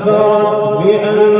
كفرت بأن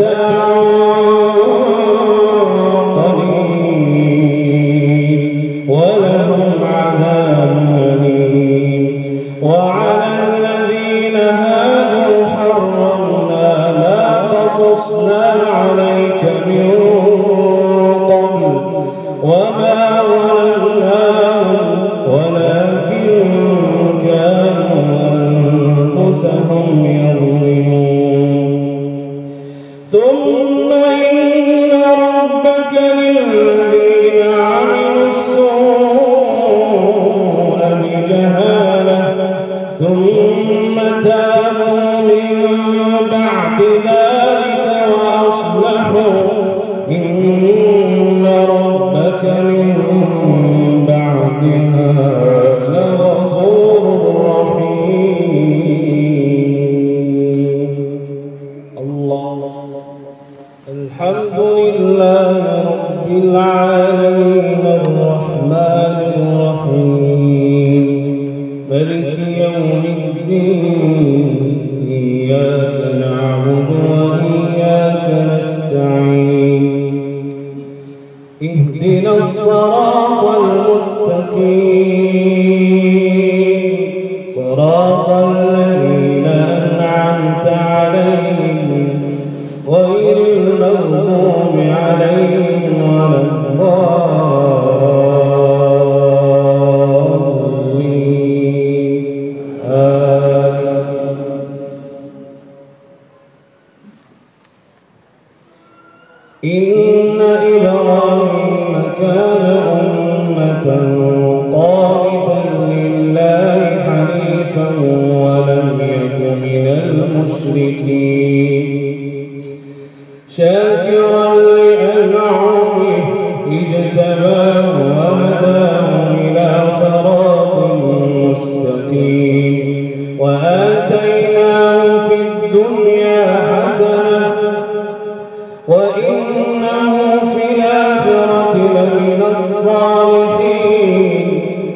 تَدْعُونَ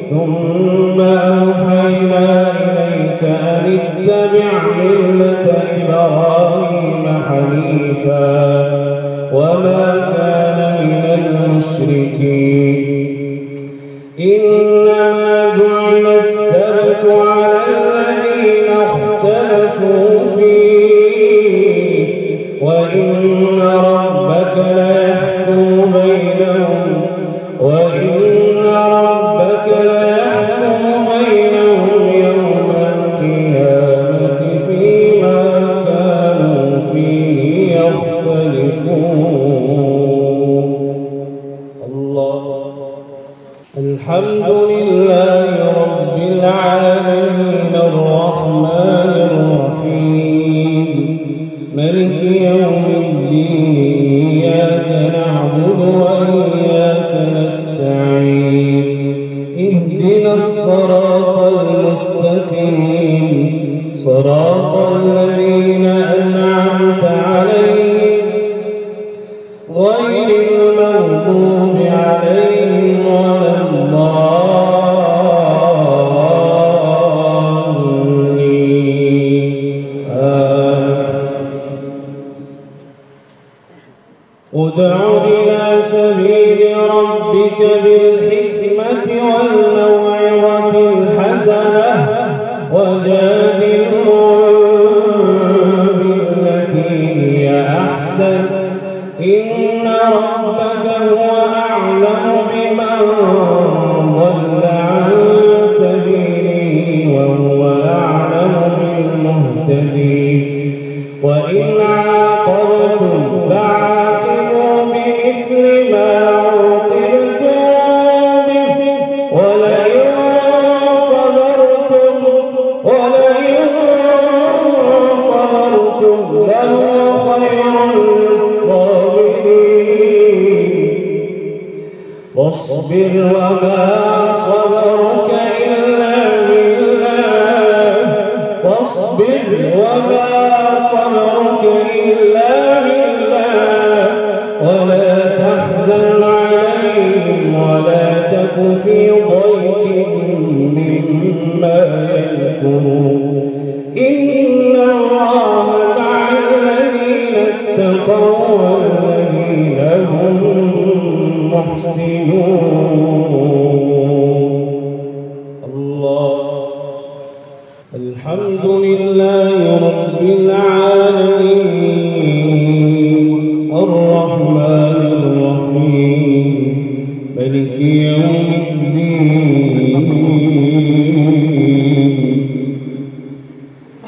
ثم الدين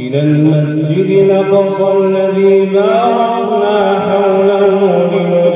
إلى المسجد الأقصى الذي باركنا حوله لنرى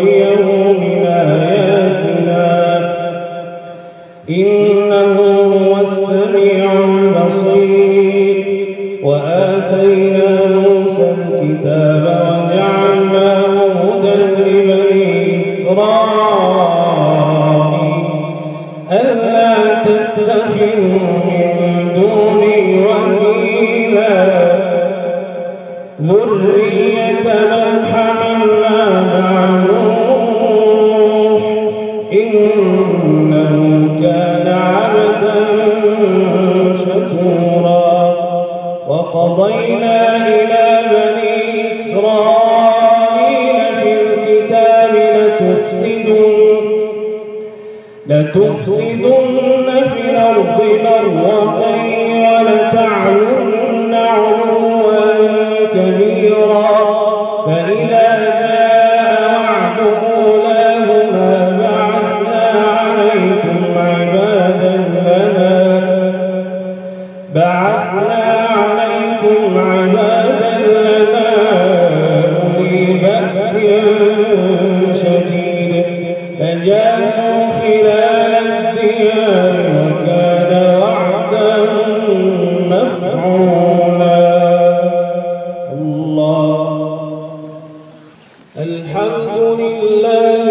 الحمد لله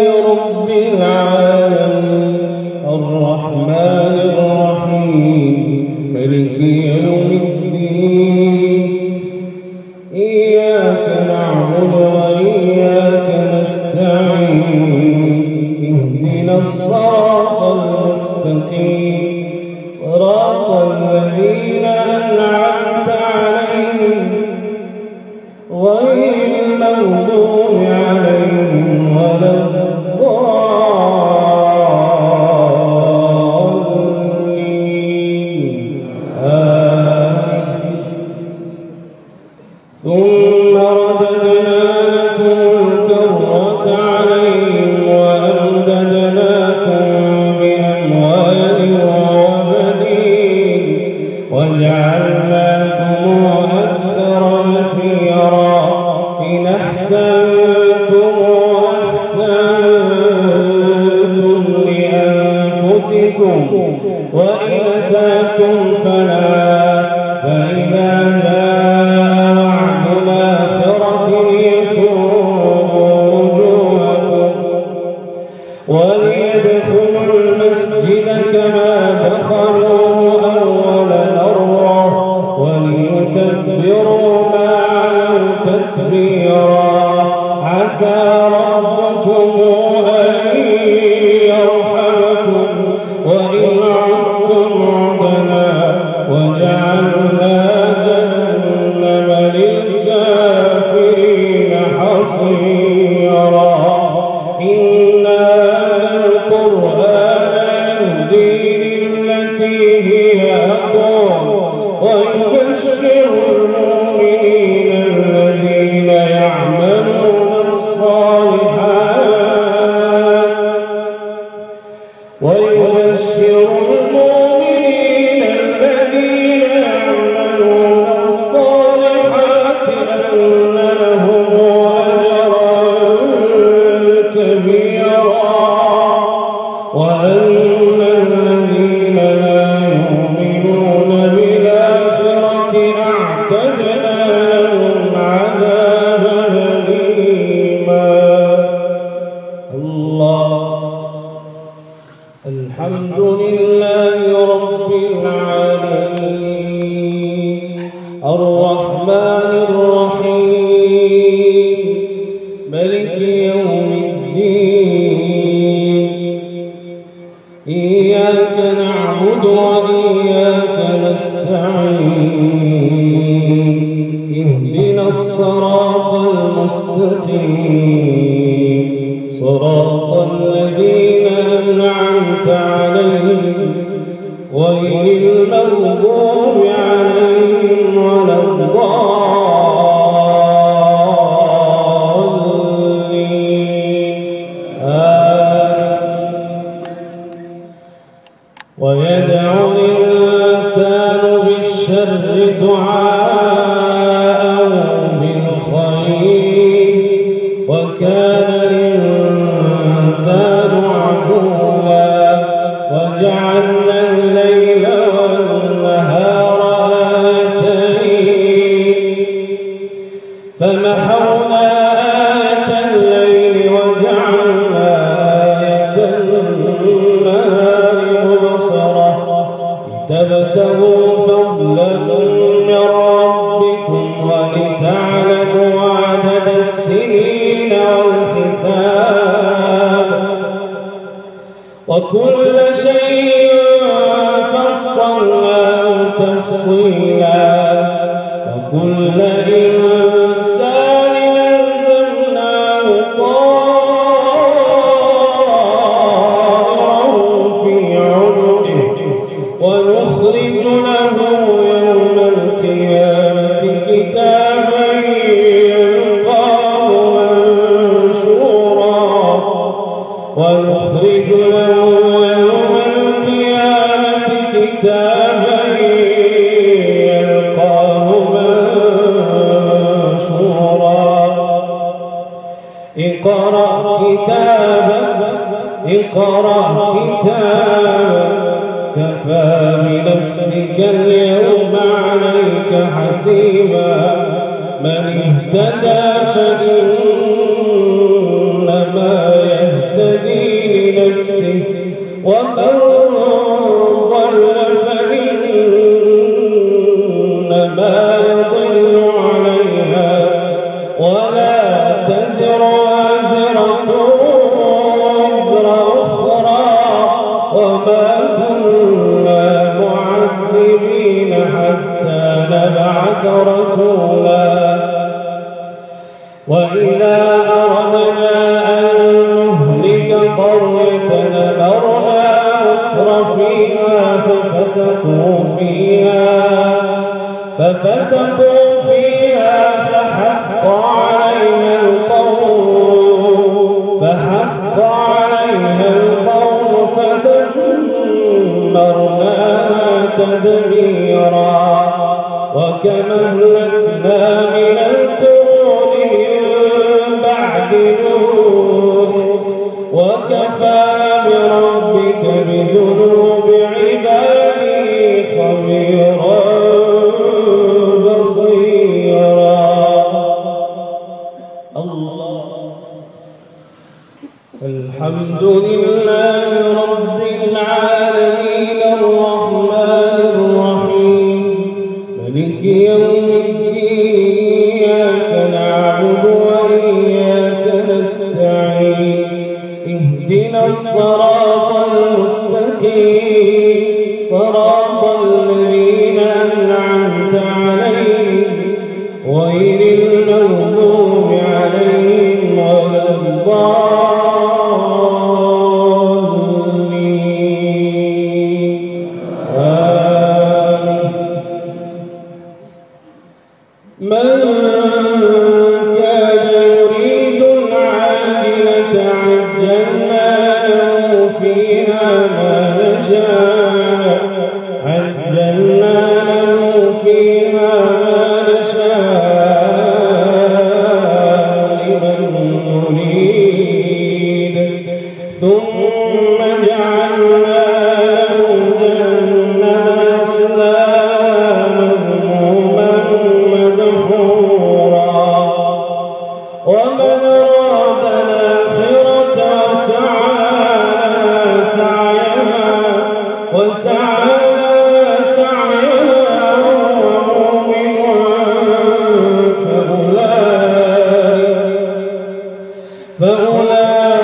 Father. 晚安我 تبتغوا فضلا من ربكم ولتعلموا عدد السنين والحساب. وكل شيء فصلناه تفصيلا. Yeah. نبعث رسولا. وإذا أردنا أن نهلك فيها ففسقوا فيها. ففسقوا الحمد لله فأولئك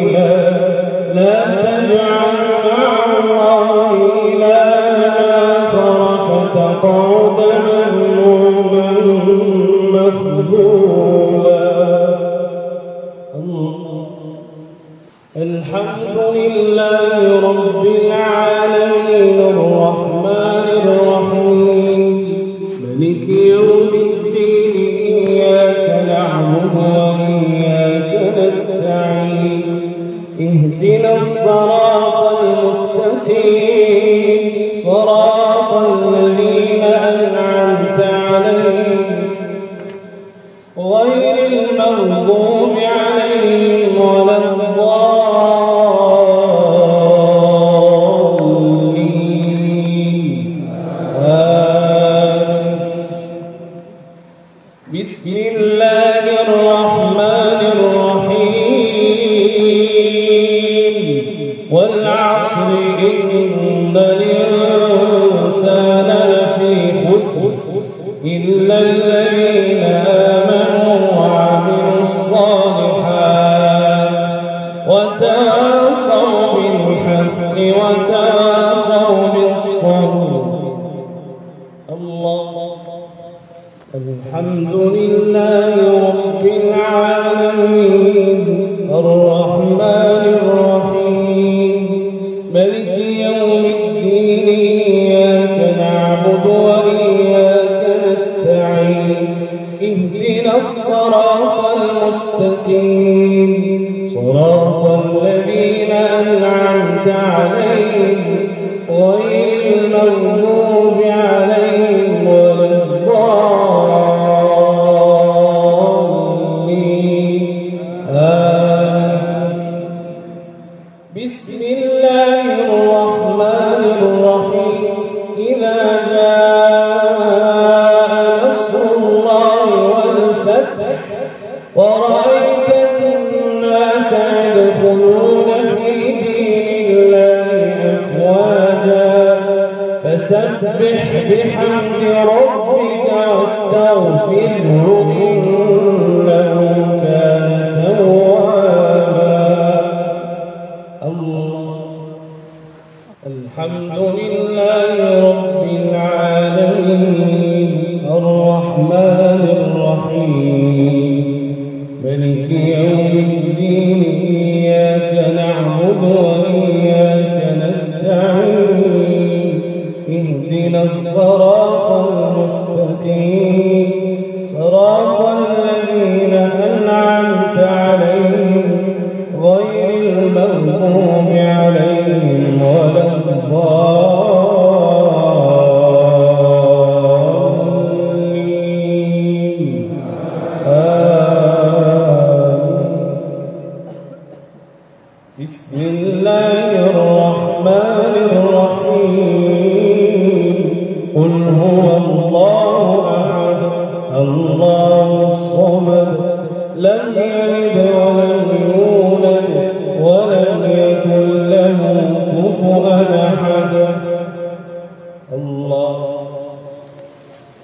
الحمد لله الصراط المستقيم.